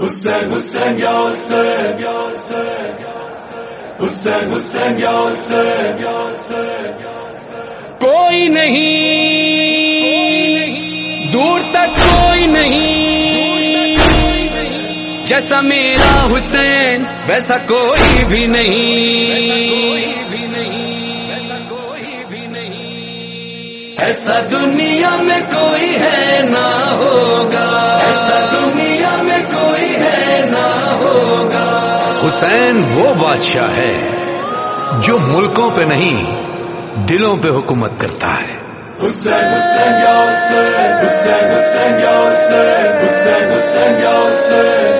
حسین حسین، یا حسین حسین، یا کوئی نہیں، دور تک کوئی نہیں۔ جیسا میرا حسین، ویسا کوئی بھی نہیں۔ ایسا دنیا میں کوئی ہے نہ ہوگا۔ ایسا دنیا میں کوئی ہے نہ ہوگا۔ حسین وہ بادشاہ ہے جو ملکوں پہ نہیں دلوں پہ حکومت کرتا ہے۔ Hussein, Hussein, ya Hussein, Hussein, Hussein, ya Hussein, ya Hussein.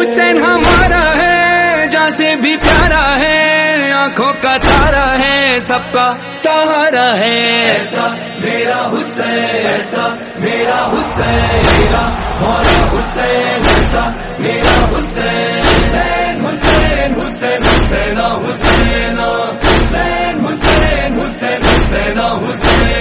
حسین ہمارا ہے جہاں سے بھی پیارا ہے آنکھوں کا تارا ہے سب کا سہارا ہے ایسا میرا حسین ایسا میرا حسین میرا مولا حسین ایسا میرا حسین حسین حسین حسین حسین حسین حسین حسین حسین حسین حسین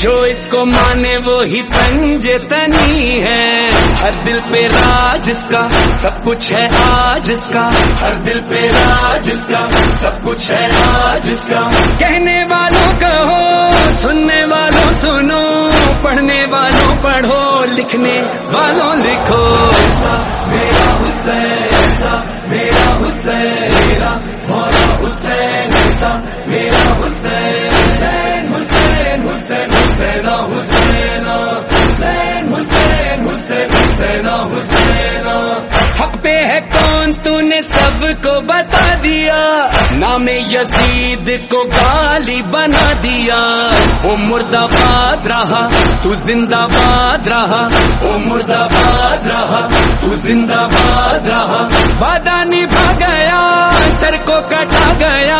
جو اس کو مانے وہی تنج تنی ہے۔ ہر دل پہ راج اس کا، سب کچھ ہے آج اس کا۔ ہر دل پہ راج اس کا، سب کچھ ہے آج اس کا۔ کہنے والوں کہو، سننے والوں سنو۔ پڑھنے والوں پڑھو، لکھنے والوں لکھو۔ ایسا، میرا حسین، ایسا، میرا حسین میرا حسین، ایسا، میرا حسین۔ تو نے سب کو بتا دیا۔ نام یزید کو گالی بنا دیا۔ وہ مردہ باد رہا، تو زندہ باد رہا۔ وہ مرد آباد رہا، تو زندہ باد رہا۔ وعدہ نبھا گیا، سر کو کٹا گیا۔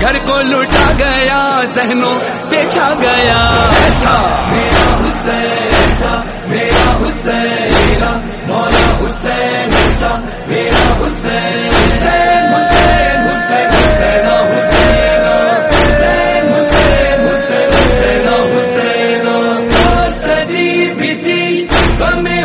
گھر کو لوٹا گیا ذہنوں بیچا گیا ایسا میرا حسین ایسا میرا حسین مولا حسین ایسا میرا حسین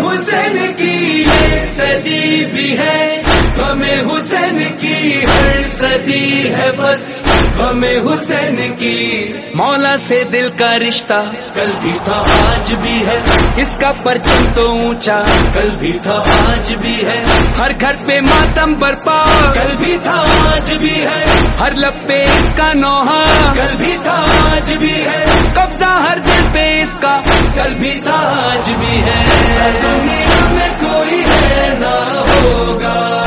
حسین کی صدی بھی ہے تمہیں حسین کی ہر صدی ہے بس غم حسین کی۔ مولا سے دل کا رشتہ۔ کل بھی تھا آج بھی ہے۔ اس کا پرچم تو اونچا۔ کل بھی تھا آج بھی ہے۔ ہر گھر پہ ماتم برپا۔ کل بھی تھا آج بھی ہے۔ ہر لب پہ اس کا نوحا کل بھی تھا آج بھی ہے۔ قبضہ ہر دل پہ اس کا۔ کل بھی تھا آج بھی ہے۔ دنیا میں کوئی ہے نہ ہوگا۔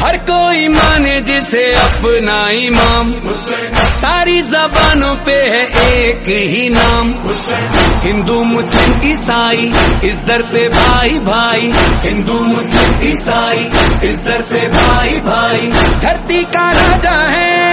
ہر کوئی مانے جسے اپنا امام۔ ساری زبانوں پہ ہے ایک ہی نام۔ ہندو، مسلم، عیسائی، اس در پہ بھائی بھائی۔ ہندو، مسلم، عیسائی، اس در پہ بھائی بھائی۔ دھرتی کا راجا ہے۔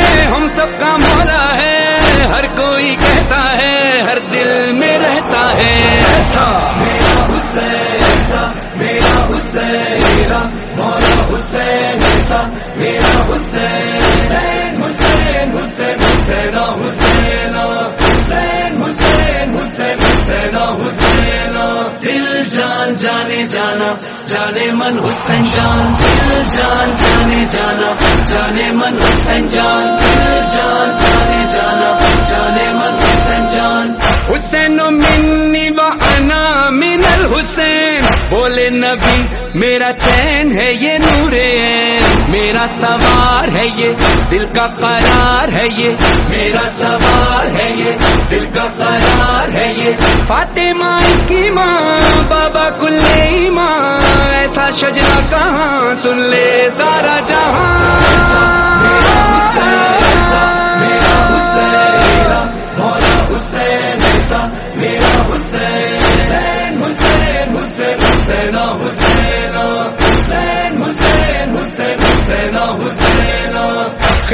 جان جانے جانا، جانے من حسین جان، دل جان جانے جانا، جانے من حسین جان، دل جان جانے جانا، جانے من حسین جان۔ حسین و منی و انا من الحسین۔ بولے نبی، میرا چین ہے یہ نورے میرا سوار ہے یہ دل کا قرار ہے یہ، میرا سوار ہے یہ دل کا قرار ہے یہ۔ فاطمہ اس کی ماں، بابا کل ماں ایسا شجرا کہاں؟ سن لے سارا جہاں۔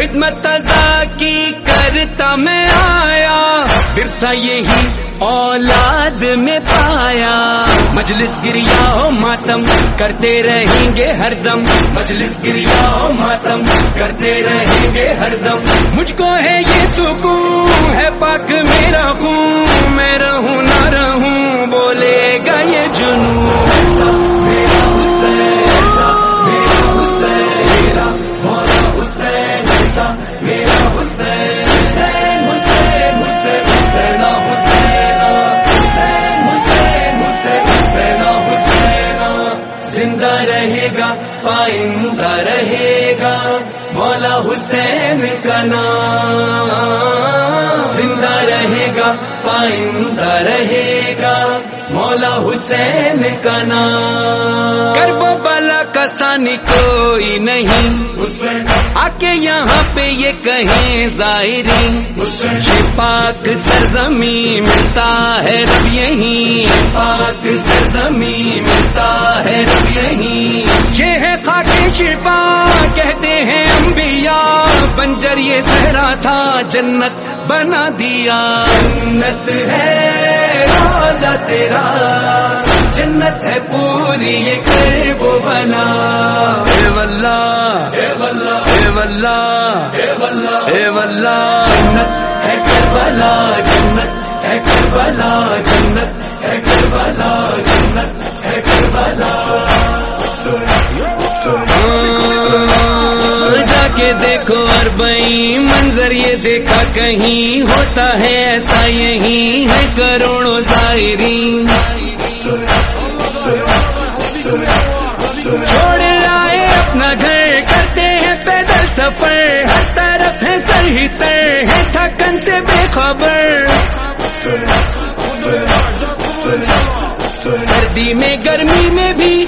خدمت ازا کی کرتا میں آیا ورثہ یہی اولاد میں پایا۔ مجلس گریا ہو ماتم کرتے رہیں گے ہر دم۔ مجلس گریا ہو ماتم کرتے رہیں گے ہر دم۔ مجھ کو ہے یہ سکون، ہے پاک میرا خون۔ میں رہوں، نہ رہوں، بولے گا یہ جنون۔ زندہ رہے گا پائندہ رہے گا۔ مولا حسین کا نام۔ زندہ رہے گا پائندہ رہے گا۔ مولا حسین کا نام۔ کرب بلا کسانی کوئی نہیں۔ کے یہاں پہ یہ کہیں ظاہری یہ پاک سرزمین ملتا ہے، رب یہیں پاک سرزمین ملتا ہے، رب یہیں یہ ہے خاک شفا، کہتے ہیں انبیاء۔ بنجر یہ صحرا تھا، جنت بنا دیا۔ جنت ہے روزہ تیرا۔ جنت ہے پوری یہ کرب و بلا۔ اے واللہ اے واللہ اے واللہ اے واللہ اے واللہ جنت ہے کربلا جنت ہے کربلا جنت ہے کربلا جنت ہے کربلا۔ جا کے دیکھو اربئی منظر یہ دیکھا کہیں ہوتا ہے ایسا یہی ہے کروڑوں ظاہرین خبر سردی میں، گرمی میں بھی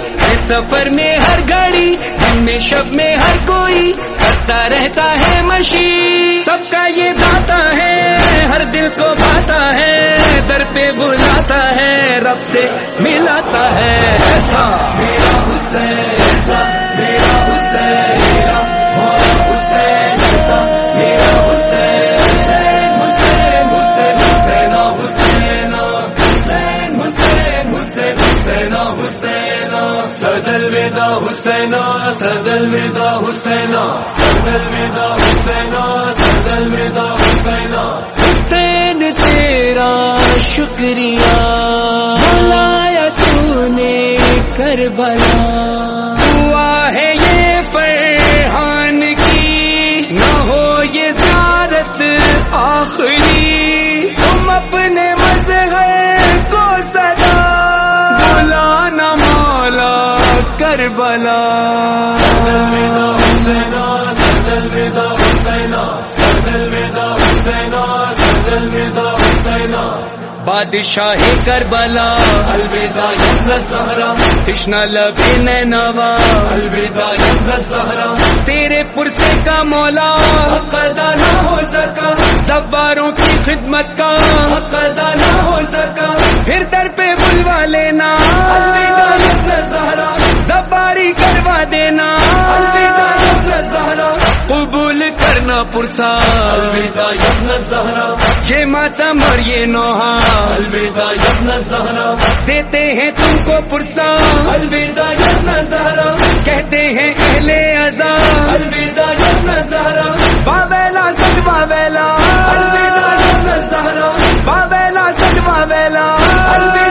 سفر میں ہر گھڑی، دن میں، شب میں ہر کوئی کرتا رہتا ہے مشی۔ سب کا یہ داتا ہے، ہر دل کو پاتا ہے، در پہ بلاتا ہے، رب سے ملاتا ہے۔ ایسا۔ میرا حسین الوداع حسینا سد الوداع حسینا سد الوداع حسینا سد الوداع حسینا حسین تیرا شکریہ لایا تو نے کربلا کربلا۔ الوداع بادشاہ کربلا۔ الوداع کشنا سہرا تشنا لبے الوداع تیرے پرسے کا مولا۔ قدا نہ ہو سکا دباروں کی خدمت کا۔ قدا نہ ہو سکا پھر در پہ بلوا لینا۔ الوداع پرسا الوداع ابن الزہرا یہ ماتم اور یہ نوحا الوداع ابن الزہرا دیتے ہیں تم کو پرسا الوداع ابن الزہرا کہتے ہیں اہل ازا الوداع ابن الزہرا باویلا سد باویلا الوداع ابن الزہرا باویلا سد باویلا الوداع